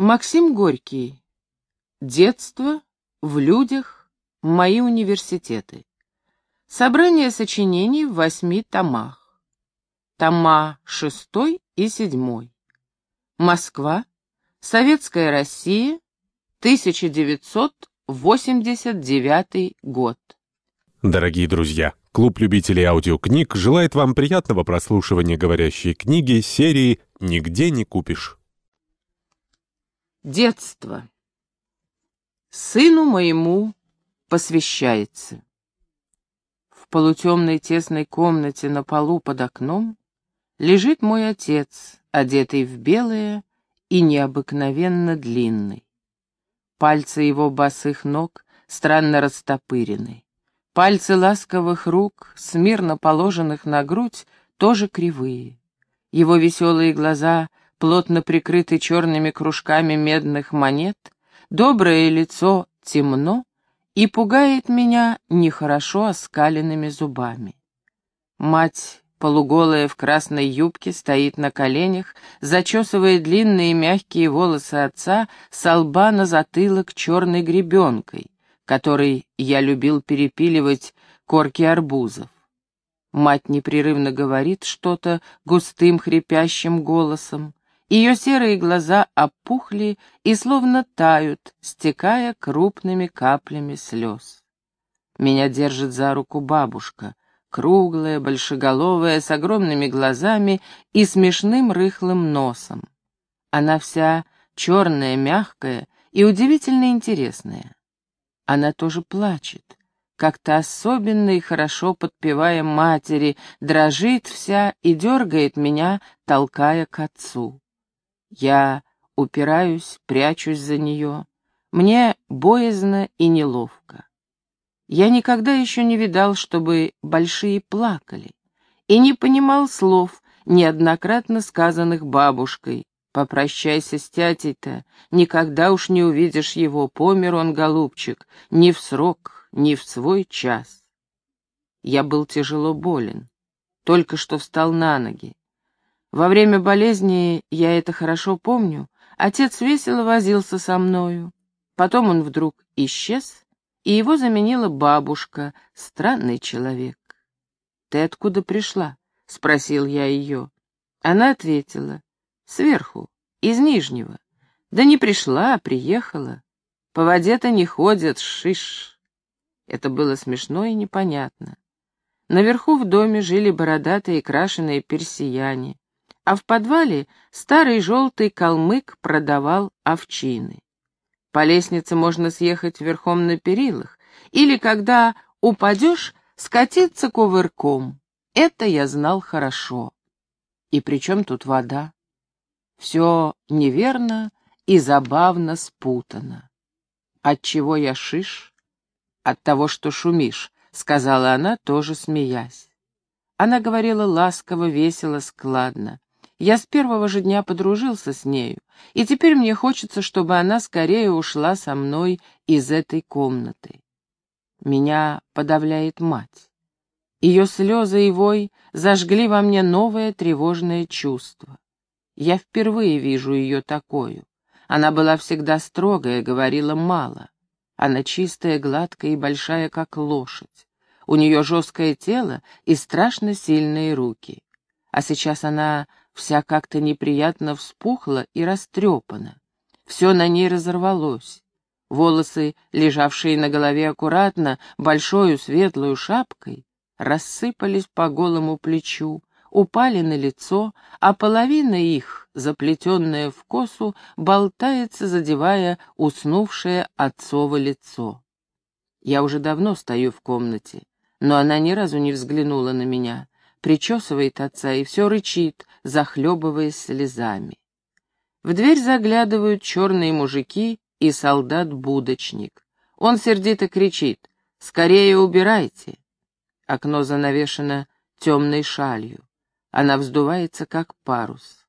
Максим Горький. Детство в людях. Мои университеты. Собрание сочинений в восьми томах. Тома шестой и седьмой. Москва. Советская Россия. 1989 год. Дорогие друзья, клуб любителей аудиокниг желает вам приятного прослушивания говорящей книги серии «Нигде не купишь». Детство. Сыну моему посвящается. В полутемной тесной комнате на полу под окном лежит мой отец, одетый в белое и необыкновенно длинный. Пальцы его босых ног странно растопырены. Пальцы ласковых рук, смирно положенных на грудь, тоже кривые. Его веселые глаза плотно прикрыты черными кружками медных монет, доброе лицо темно и пугает меня нехорошо оскаленными зубами. Мать, полуголая в красной юбке, стоит на коленях, зачесывая длинные мягкие волосы отца с лба на затылок черной гребенкой, которой я любил перепиливать корки арбузов. Мать непрерывно говорит что-то густым хрипящим голосом. Ее серые глаза опухли и словно тают, стекая крупными каплями слез. Меня держит за руку бабушка, круглая, большеголовая, с огромными глазами и смешным рыхлым носом. Она вся черная, мягкая и удивительно интересная. Она тоже плачет, как-то особенно и хорошо подпевая матери, дрожит вся и дергает меня, толкая к отцу. Я упираюсь, прячусь за нее. Мне боязно и неловко. Я никогда еще не видал, чтобы большие плакали, и не понимал слов, неоднократно сказанных бабушкой. «Попрощайся с тятей-то, никогда уж не увидишь его, помер он, голубчик, ни в срок, ни в свой час». Я был тяжело болен, только что встал на ноги. Во время болезни, я это хорошо помню, отец весело возился со мною. Потом он вдруг исчез, и его заменила бабушка, странный человек. «Ты откуда пришла?» — спросил я ее. Она ответила. «Сверху, из Нижнего. Да не пришла, а приехала. По воде-то не ходят, шиш». Это было смешно и непонятно. Наверху в доме жили бородатые крашеные персияне а в подвале старый желтый калмык продавал овчины. По лестнице можно съехать верхом на перилах, или, когда упадешь, скатиться кувырком. Это я знал хорошо. И при чем тут вода? Все неверно и забавно спутано. Отчего я шиш? От того, что шумишь, сказала она, тоже смеясь. Она говорила ласково, весело, складно. Я с первого же дня подружился с нею, и теперь мне хочется, чтобы она скорее ушла со мной из этой комнаты. Меня подавляет мать. Ее слезы и вой зажгли во мне новое тревожное чувство. Я впервые вижу ее такую. Она была всегда строгая, говорила мало. Она чистая, гладкая и большая, как лошадь. У нее жесткое тело и страшно сильные руки. А сейчас она вся как-то неприятно вспухла и растрепана. Все на ней разорвалось. Волосы, лежавшие на голове аккуратно, большой светлую шапкой, рассыпались по голому плечу, упали на лицо, а половина их, заплетенная в косу, болтается, задевая уснувшее отцово лицо. Я уже давно стою в комнате, но она ни разу не взглянула на меня причесывает отца и все рычит, захлебываясь слезами. В дверь заглядывают черные мужики и солдат-будочник. Он сердито кричит «Скорее убирайте!» Окно занавешено темной шалью. Она вздувается, как парус.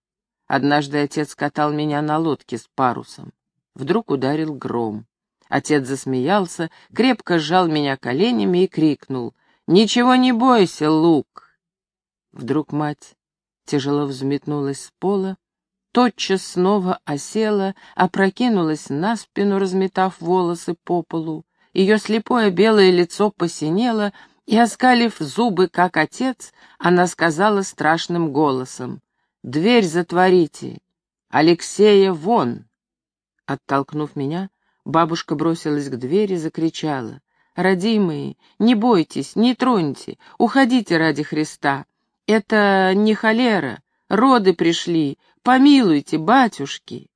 Однажды отец катал меня на лодке с парусом. Вдруг ударил гром. Отец засмеялся, крепко сжал меня коленями и крикнул «Ничего не бойся, Лук!» Вдруг мать тяжело взметнулась с пола, тотчас снова осела, опрокинулась на спину, разметав волосы по полу. Ее слепое белое лицо посинело, и, оскалив зубы, как отец, она сказала страшным голосом, «Дверь затворите! Алексея вон!» Оттолкнув меня, бабушка бросилась к двери, закричала, «Родимые, не бойтесь, не троньте, уходите ради Христа! Это не холера, роды пришли, помилуйте, батюшки!»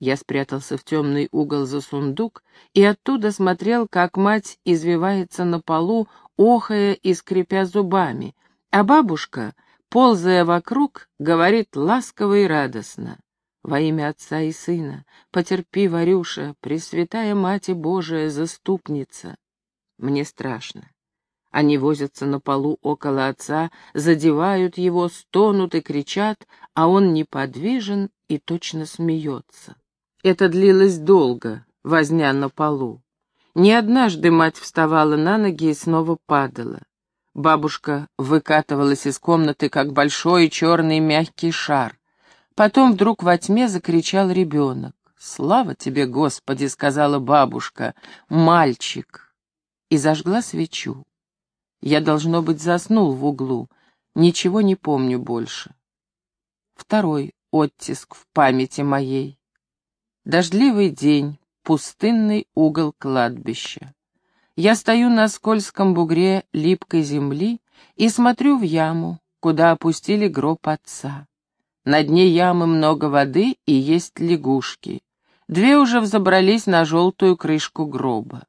Я спрятался в темный угол за сундук и оттуда смотрел, как мать извивается на полу, охая и скрипя зубами, а бабушка, ползая вокруг, говорит ласково и радостно. «Во имя Отца и Сына, потерпи, Варюша, Пресвятая Мать Божия, заступница!» Мне страшно. Они возятся на полу около отца, задевают его, стонут и кричат, а он неподвижен и точно смеется. Это длилось долго, возня на полу. Не однажды мать вставала на ноги и снова падала. Бабушка выкатывалась из комнаты, как большой черный мягкий шар. Потом вдруг во тьме закричал ребенок. «Слава тебе, Господи!» — сказала бабушка. «Мальчик!» И зажгла свечу. Я, должно быть, заснул в углу. Ничего не помню больше. Второй оттиск в памяти моей. Дождливый день, пустынный угол кладбища. Я стою на скользком бугре липкой земли и смотрю в яму, куда опустили гроб отца. На дне ямы много воды и есть лягушки. Две уже взобрались на желтую крышку гроба.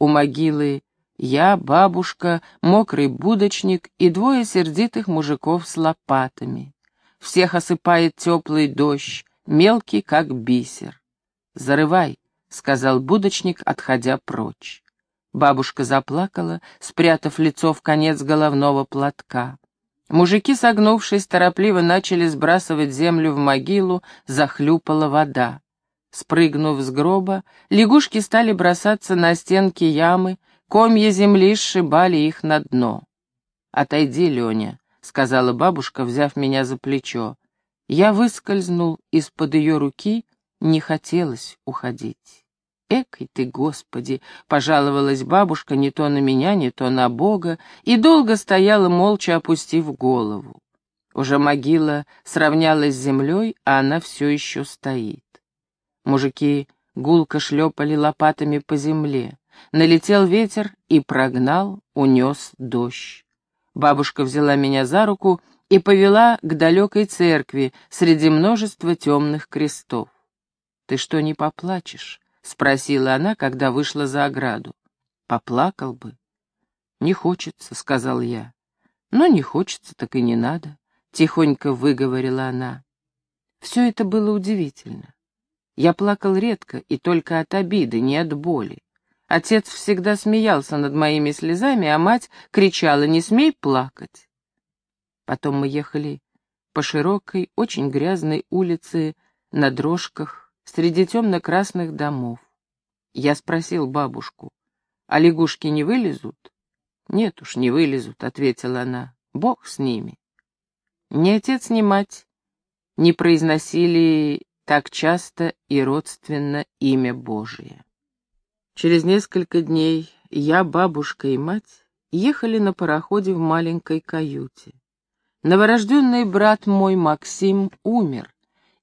У могилы я, бабушка, мокрый будочник и двое сердитых мужиков с лопатами. Всех осыпает теплый дождь, мелкий, как бисер. «Зарывай», — сказал будочник, отходя прочь. Бабушка заплакала, спрятав лицо в конец головного платка. Мужики, согнувшись, торопливо начали сбрасывать землю в могилу, захлюпала вода. Спрыгнув с гроба, лягушки стали бросаться на стенки ямы, комья земли сшибали их на дно. «Отойди, Леня», — сказала бабушка, взяв меня за плечо. Я выскользнул из-под ее руки не хотелось уходить. «Экой ты, Господи!» — пожаловалась бабушка не то на меня, не то на Бога, и долго стояла, молча опустив голову. Уже могила сравнялась с землей, а она все еще стоит. Мужики гулко шлепали лопатами по земле. Налетел ветер и прогнал, унес дождь. Бабушка взяла меня за руку и повела к далекой церкви среди множества темных крестов. «Ты что, не поплачешь?» — спросила она, когда вышла за ограду. «Поплакал бы». «Не хочется», — сказал я. «Но не хочется, так и не надо», — тихонько выговорила она. Все это было удивительно. Я плакал редко и только от обиды, не от боли. Отец всегда смеялся над моими слезами, а мать кричала «Не смей плакать!». Потом мы ехали по широкой, очень грязной улице на дрожках, среди темно-красных домов. Я спросил бабушку, а лягушки не вылезут? Нет уж, не вылезут, ответила она. Бог с ними. Ни отец, ни мать не произносили так часто и родственно имя Божие. Через несколько дней я, бабушка и мать ехали на пароходе в маленькой каюте. Новорожденный брат мой Максим умер,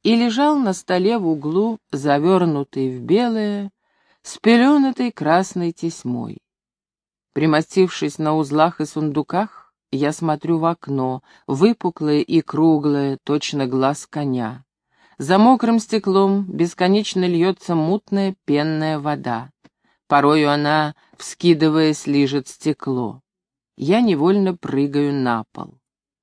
и лежал на столе в углу, завернутый в белое, с пеленатой красной тесьмой. Примостившись на узлах и сундуках, я смотрю в окно, выпуклое и круглое, точно глаз коня. За мокрым стеклом бесконечно льется мутная пенная вода. Порою она, вскидываясь, лижет стекло. Я невольно прыгаю на пол.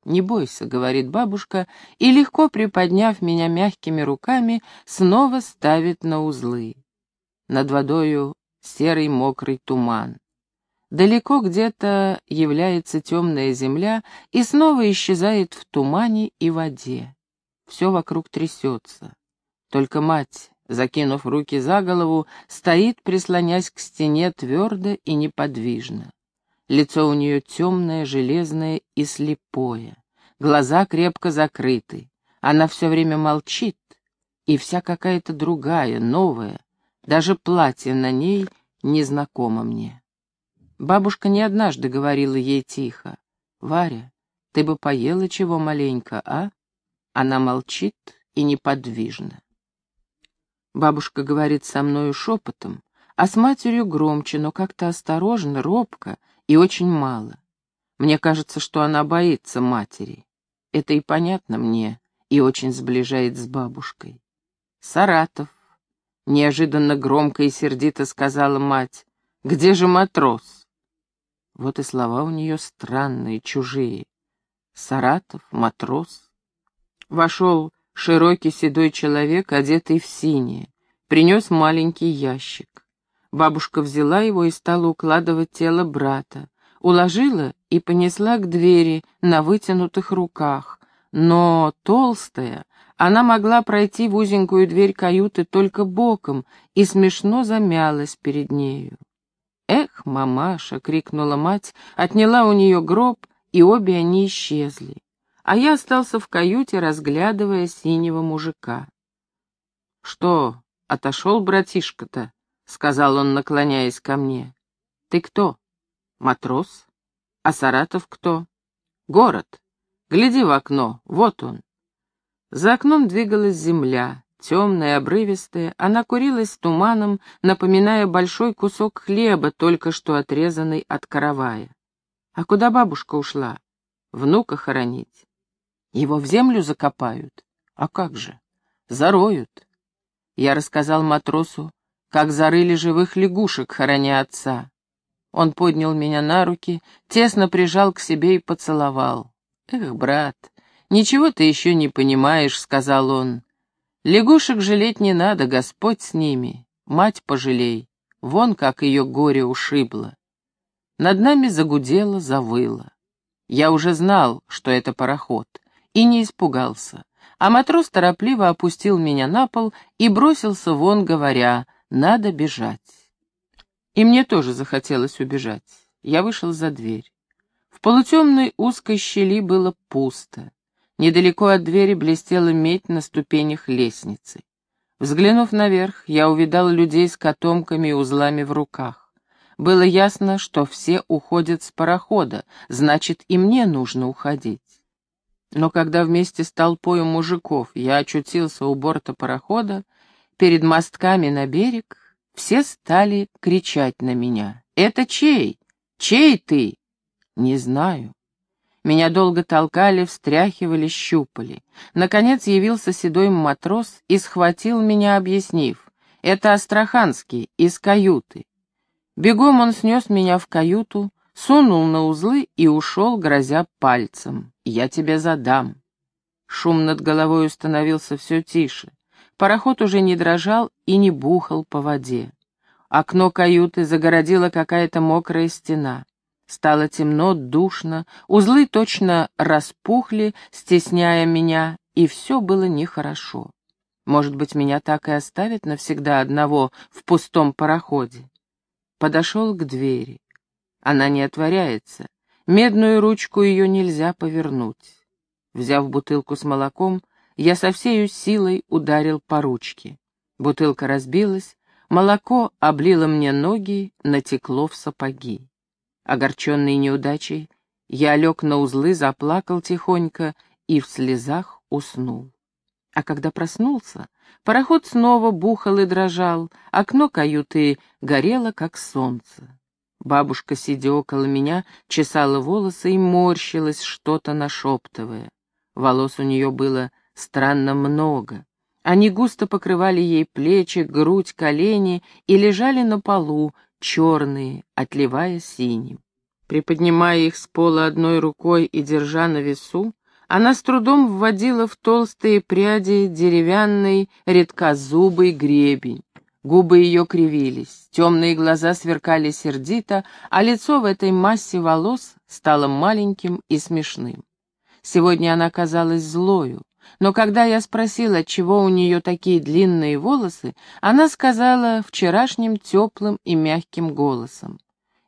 «Не бойся», — говорит бабушка, и, легко приподняв меня мягкими руками, снова ставит на узлы. Над водою серый мокрый туман. Далеко где-то является темная земля и снова исчезает в тумане и воде. Все вокруг трясется. Только мать, закинув руки за голову, стоит, прислонясь к стене твердо и неподвижно. Лицо у нее темное, железное и слепое. Глаза крепко закрыты. Она все время молчит, и вся какая-то другая, новая. Даже платье на ней незнакомо мне. Бабушка не однажды говорила ей тихо. «Варя, ты бы поела чего маленько, а?» Она молчит и неподвижна. Бабушка говорит со мною шепотом, а с матерью громче, но как-то осторожно, робко и очень мало. Мне кажется, что она боится матери. Это и понятно мне, и очень сближает с бабушкой. «Саратов», — неожиданно громко и сердито сказала мать, — «где же матрос?» Вот и слова у нее странные, чужие. Саратов, матрос. Вошел широкий седой человек, одетый в синее, принес маленький ящик. Бабушка взяла его и стала укладывать тело брата, уложила и понесла к двери на вытянутых руках, но толстая, она могла пройти в узенькую дверь каюты только боком и смешно замялась перед нею. «Эх, мамаша!» — крикнула мать, отняла у нее гроб, и обе они исчезли. А я остался в каюте, разглядывая синего мужика. «Что, отошел братишка-то?» — сказал он, наклоняясь ко мне. «Ты кто? Матрос? А Саратов кто? Город. Гляди в окно, вот он. За окном двигалась земля, темная, обрывистая, она курилась туманом, напоминая большой кусок хлеба, только что отрезанный от каравая. А куда бабушка ушла? Внука хоронить. Его в землю закопают? А как же? Зароют. Я рассказал матросу, как зарыли живых лягушек, хороня отца. Он поднял меня на руки, тесно прижал к себе и поцеловал. «Эх, брат, ничего ты еще не понимаешь», — сказал он. «Лягушек жалеть не надо, Господь с ними. Мать пожалей, вон как ее горе ушибло». Над нами загудело, завыло. Я уже знал, что это пароход, и не испугался. А матрос торопливо опустил меня на пол и бросился вон, говоря, «надо бежать». И мне тоже захотелось убежать. Я вышел за дверь полутемной узкой щели было пусто. Недалеко от двери блестела медь на ступенях лестницы. Взглянув наверх, я увидал людей с котомками и узлами в руках. Было ясно, что все уходят с парохода, значит, и мне нужно уходить. Но когда вместе с толпой мужиков я очутился у борта парохода, перед мостками на берег, все стали кричать на меня. «Это чей? Чей ты?» Не знаю. Меня долго толкали, встряхивали, щупали. Наконец явился седой матрос и схватил меня, объяснив. Это Астраханский, из каюты. Бегом он снес меня в каюту, сунул на узлы и ушел, грозя пальцем. «Я тебе задам». Шум над головой становился все тише. Пароход уже не дрожал и не бухал по воде. Окно каюты загородила какая-то мокрая стена. Стало темно, душно, узлы точно распухли, стесняя меня, и все было нехорошо. Может быть, меня так и оставят навсегда одного в пустом пароходе. Подошел к двери. Она не отворяется. Медную ручку ее нельзя повернуть. Взяв бутылку с молоком, я со всею силой ударил по ручке. Бутылка разбилась, молоко облило мне ноги, натекло в сапоги. Огорченный неудачей, я лег на узлы, заплакал тихонько и в слезах уснул. А когда проснулся, пароход снова бухал и дрожал, окно каюты горело, как солнце. Бабушка, сидя около меня, чесала волосы и морщилась, что-то нашептывая. Волос у нее было странно много. Они густо покрывали ей плечи, грудь, колени и лежали на полу, черные, отливая синим. Приподнимая их с пола одной рукой и держа на весу, она с трудом вводила в толстые пряди деревянный редкозубый гребень. Губы ее кривились, темные глаза сверкали сердито, а лицо в этой массе волос стало маленьким и смешным. Сегодня она казалась злою, но когда я спросила, чего у нее такие длинные волосы, она сказала вчерашним теплым и мягким голосом.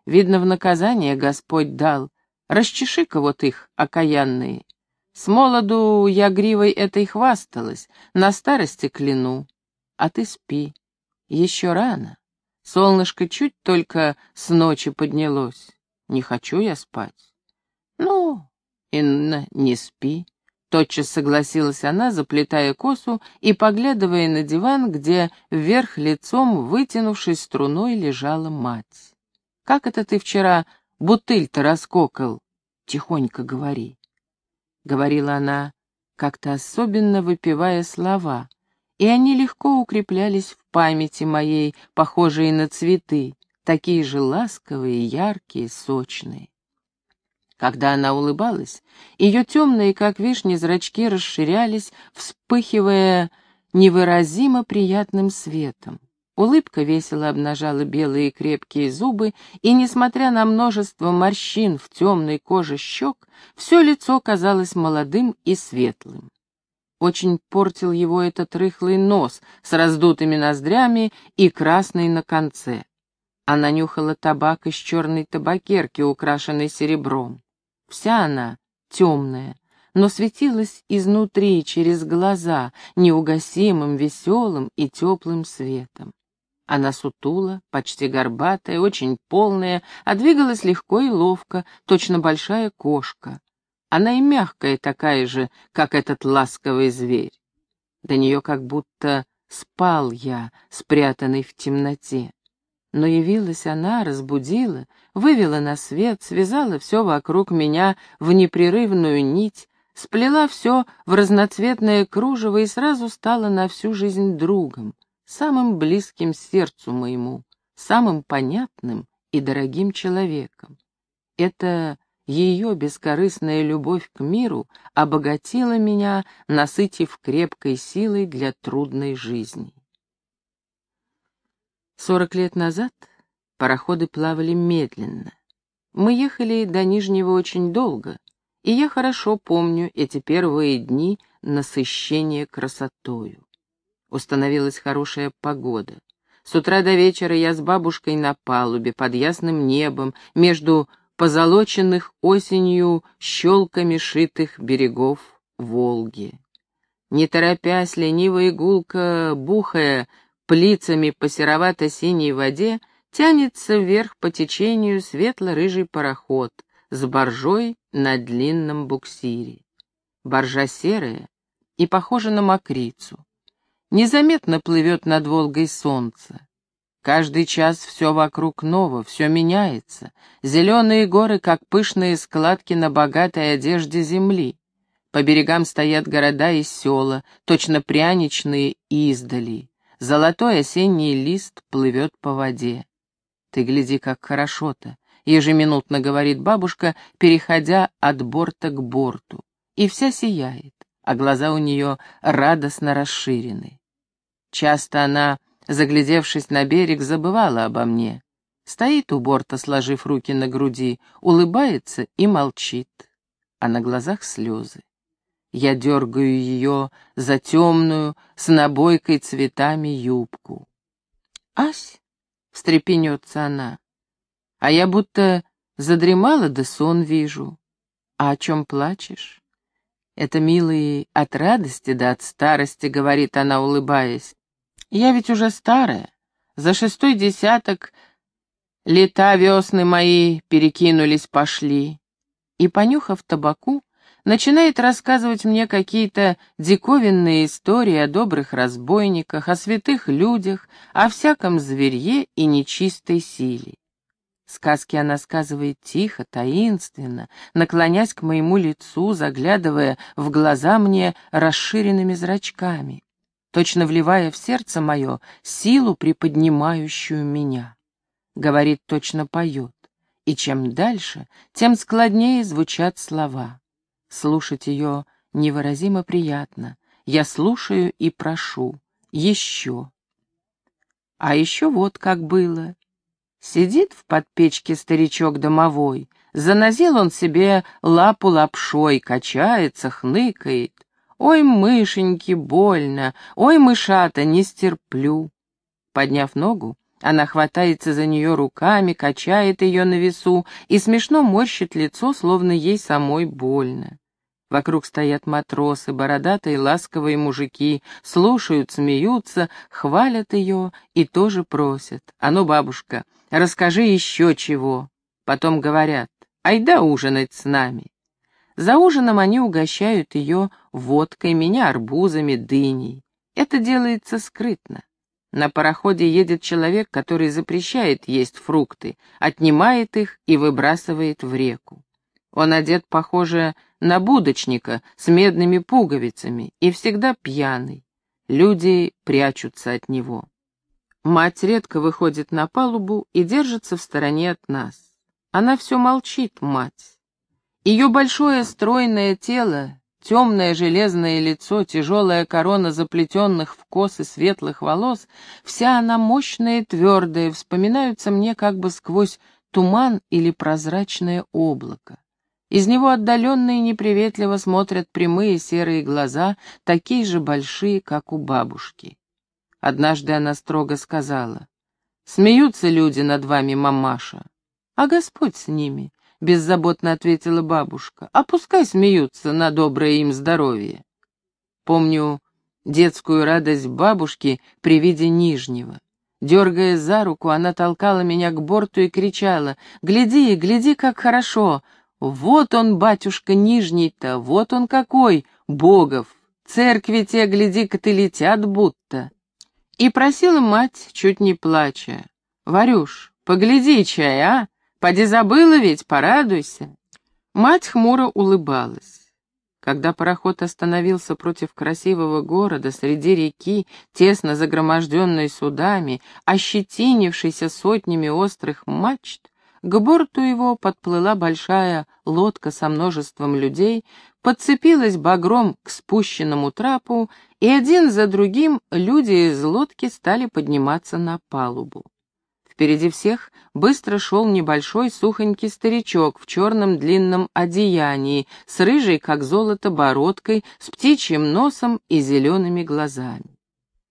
«Видно, в наказание Господь дал. Расчеши-ка вот их, окаянные». С молоду я гривой этой хвасталась, на старости кляну. А ты спи, еще рано. Солнышко чуть только с ночи поднялось. Не хочу я спать. Ну, Инна, не спи. Тотчас согласилась она, заплетая косу и поглядывая на диван, где вверх лицом, вытянувшись струной, лежала мать. «Как это ты вчера бутыль-то раскокал?» «Тихонько говори». Говорила она, как-то особенно выпивая слова, и они легко укреплялись в памяти моей, похожие на цветы, такие же ласковые, яркие, сочные. Когда она улыбалась, ее темные, как вишни, зрачки расширялись, вспыхивая невыразимо приятным светом. Улыбка весело обнажала белые крепкие зубы, и, несмотря на множество морщин в темной коже щек, все лицо казалось молодым и светлым. Очень портил его этот рыхлый нос с раздутыми ноздрями и красный на конце. Она нюхала табак из черной табакерки, украшенной серебром. Вся она темная, но светилась изнутри, через глаза, неугасимым, веселым и теплым светом. Она сутула, почти горбатая, очень полная, а двигалась легко и ловко, точно большая кошка. Она и мягкая такая же, как этот ласковый зверь. До нее как будто спал я, спрятанный в темноте. Но явилась она, разбудила, вывела на свет, связала все вокруг меня в непрерывную нить, сплела все в разноцветное кружево и сразу стала на всю жизнь другом, самым близким сердцу моему, самым понятным и дорогим человеком. Это ее бескорыстная любовь к миру обогатила меня, насытив крепкой силой для трудной жизни. Сорок лет назад пароходы плавали медленно. Мы ехали до Нижнего очень долго, и я хорошо помню эти первые дни насыщения красотою. Установилась хорошая погода. С утра до вечера я с бабушкой на палубе, под ясным небом, между позолоченных осенью щелками шитых берегов Волги. Не торопясь, ленивая игулка, бухая плицами по серовато-синей воде тянется вверх по течению светло-рыжий пароход с боржой на длинном буксире. Боржа серая и похожа на мокрицу. Незаметно плывет над Волгой солнце. Каждый час все вокруг ново, все меняется. Зеленые горы, как пышные складки на богатой одежде земли. По берегам стоят города и села, точно пряничные издали. Золотой осенний лист плывет по воде. Ты гляди, как хорошо-то, ежеминутно говорит бабушка, переходя от борта к борту. И вся сияет, а глаза у нее радостно расширены. Часто она, заглядевшись на берег, забывала обо мне. Стоит у борта, сложив руки на груди, улыбается и молчит, а на глазах слезы. Я дергаю ее за темную, с набойкой цветами юбку. «Ась!» — встрепенется она. «А я будто задремала, да сон вижу. А о чем плачешь?» «Это, милый, от радости да от старости», — говорит она, улыбаясь. «Я ведь уже старая. За шестой десяток лета весны мои перекинулись-пошли». И, понюхав табаку, начинает рассказывать мне какие-то диковинные истории о добрых разбойниках, о святых людях, о всяком зверье и нечистой силе. Сказки она сказывает тихо, таинственно, наклонясь к моему лицу, заглядывая в глаза мне расширенными зрачками, точно вливая в сердце мое силу, приподнимающую меня. Говорит, точно поет, и чем дальше, тем складнее звучат слова. Слушать ее невыразимо приятно. Я слушаю и прошу. Еще. А еще вот как было. Сидит в подпечке старичок домовой, занозил он себе лапу лапшой, качается, хныкает. Ой, мышеньки, больно, ой, мышата, не стерплю. Подняв ногу, она хватается за нее руками, качает ее на весу и смешно морщит лицо, словно ей самой больно. Вокруг стоят матросы, бородатые ласковые мужики, слушают, смеются, хвалят ее и тоже просят. «А ну, бабушка, расскажи еще чего». Потом говорят, «Айда ужинать с нами». За ужином они угощают ее водкой, меня арбузами, дыней. Это делается скрытно. На пароходе едет человек, который запрещает есть фрукты, отнимает их и выбрасывает в реку. Он одет, похоже, на будочника с медными пуговицами и всегда пьяный. Люди прячутся от него. Мать редко выходит на палубу и держится в стороне от нас. Она все молчит, мать. Ее большое стройное тело, темное железное лицо, тяжелая корона заплетенных в косы светлых волос, вся она мощная и твердая, вспоминаются мне как бы сквозь туман или прозрачное облако. Из него отдаленно и неприветливо смотрят прямые серые глаза, такие же большие, как у бабушки. Однажды она строго сказала, «Смеются люди над вами, мамаша». «А Господь с ними», — беззаботно ответила бабушка, «а пускай смеются на доброе им здоровье». Помню детскую радость бабушки при виде Нижнего. Дергая за руку, она толкала меня к борту и кричала, «Гляди, гляди, как хорошо! Вот он, батюшка Нижний-то, вот он какой, Богов! Церкви те, гляди-ка ты, летят будто!» И просила мать, чуть не плача, «Варюш, погляди чай, а? Поди забыла ведь, порадуйся!» Мать хмуро улыбалась. Когда пароход остановился против красивого города среди реки, тесно загроможденной судами, ощетинившейся сотнями острых мачт, к борту его подплыла большая лодка со множеством людей, подцепилась багром к спущенному трапу, и один за другим люди из лодки стали подниматься на палубу. Впереди всех быстро шел небольшой сухонький старичок в черном длинном одеянии, с рыжей, как золото, бородкой, с птичьим носом и зелеными глазами.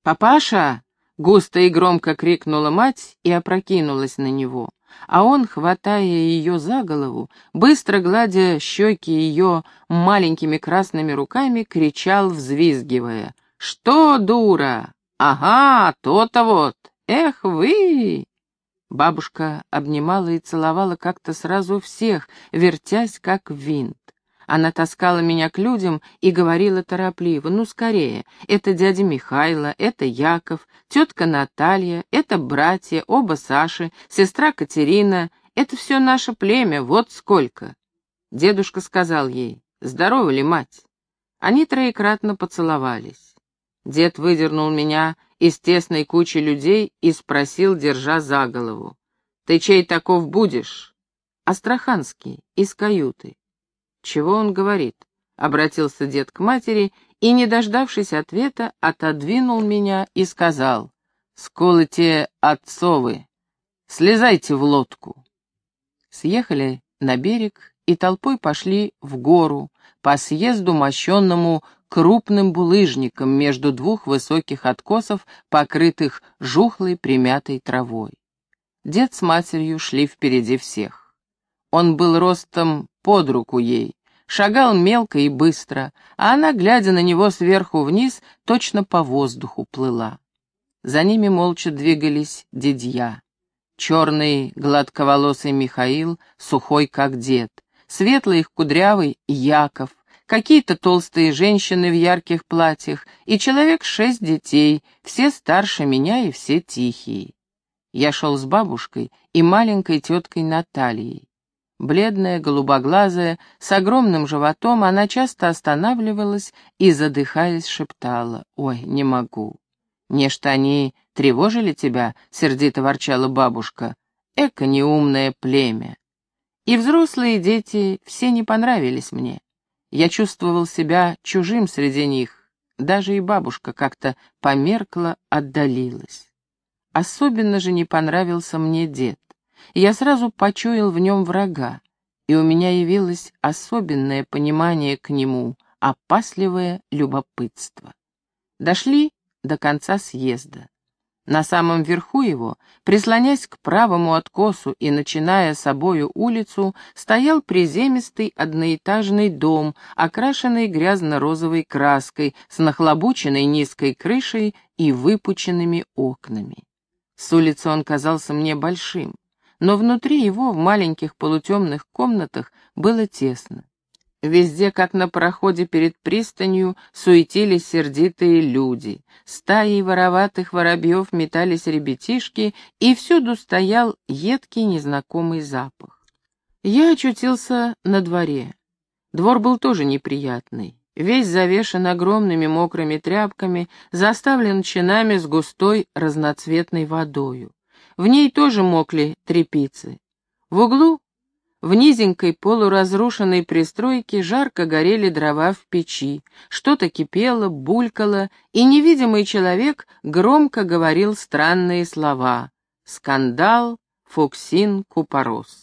«Папаша!» — густо и громко крикнула мать и опрокинулась на него а он, хватая ее за голову, быстро гладя щеки ее маленькими красными руками, кричал, взвизгивая. «Что, дура? Ага, то-то вот! Эх вы!» Бабушка обнимала и целовала как-то сразу всех, вертясь как винт. Она таскала меня к людям и говорила торопливо, ну скорее, это дядя Михайло, это Яков, тетка Наталья, это братья, оба Саши, сестра Катерина, это все наше племя, вот сколько. Дедушка сказал ей, здорова ли мать? Они троекратно поцеловались. Дед выдернул меня из тесной кучи людей и спросил, держа за голову, «Ты чей таков будешь?» «Астраханский, из каюты». «Чего он говорит?» — обратился дед к матери и, не дождавшись ответа, отодвинул меня и сказал, «Сколоте отцовы, слезайте в лодку». Съехали на берег и толпой пошли в гору, по съезду, мощенному крупным булыжником между двух высоких откосов, покрытых жухлой примятой травой. Дед с матерью шли впереди всех. Он был ростом под руку ей, шагал мелко и быстро, а она, глядя на него сверху вниз, точно по воздуху плыла. За ними молча двигались дедья. Черный, гладковолосый Михаил, сухой как дед, светлый кудрявый Яков, какие-то толстые женщины в ярких платьях и человек шесть детей, все старше меня и все тихие. Я шел с бабушкой и маленькой теткой Натальей. Бледная, голубоглазая, с огромным животом, она часто останавливалась и, задыхаясь, шептала «Ой, не могу». «Нечто они тревожили тебя?» — сердито ворчала бабушка. «Эко неумное племя». И взрослые дети все не понравились мне. Я чувствовал себя чужим среди них. Даже и бабушка как-то померкла, отдалилась. Особенно же не понравился мне дед я сразу почуял в нем врага, и у меня явилось особенное понимание к нему, опасливое любопытство. Дошли до конца съезда. На самом верху его, прислонясь к правому откосу и начиная собою улицу, стоял приземистый одноэтажный дом, окрашенный грязно-розовой краской, с нахлобученной низкой крышей и выпученными окнами. С улицы он казался мне большим, но внутри его, в маленьких полутемных комнатах, было тесно. Везде, как на пароходе перед пристанью, суетились сердитые люди. Стаи вороватых воробьев метались ребятишки, и всюду стоял едкий незнакомый запах. Я очутился на дворе. Двор был тоже неприятный. Весь завешен огромными мокрыми тряпками, заставлен чинами с густой разноцветной водою. В ней тоже мокли трепицы. В углу в низенькой полуразрушенной пристройке жарко горели дрова в печи, что-то кипело, булькало, и невидимый человек громко говорил странные слова. Скандал, Фоксин, Купорос.